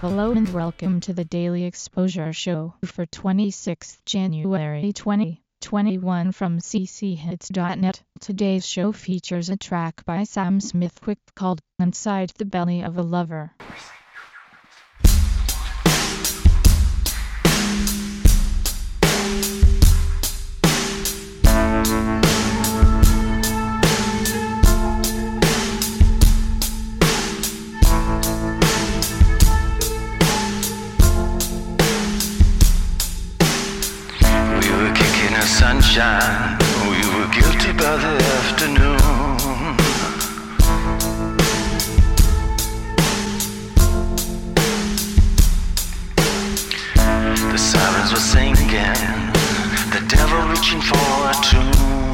Hello and welcome to the Daily Exposure Show for 26th January 2021 from cchits.net. Today's show features a track by Sam Smith Quick called Inside the Belly of a Lover. Sunshine. Oh, we were guilty by the afternoon. The sirens were singing. The devil reaching for a tune.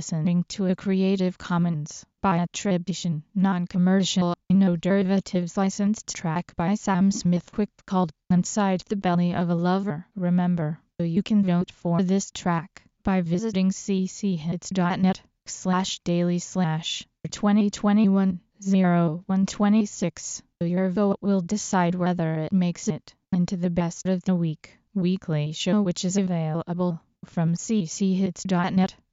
Listening to a Creative Commons by attribution, non-commercial, no derivatives licensed track by Sam Smith Quick called Inside the Belly of a Lover. Remember, you can vote for this track by visiting cchits.net slash daily slash 2021 0126. Your vote will decide whether it makes it into the best of the week weekly show which is available from cchits.net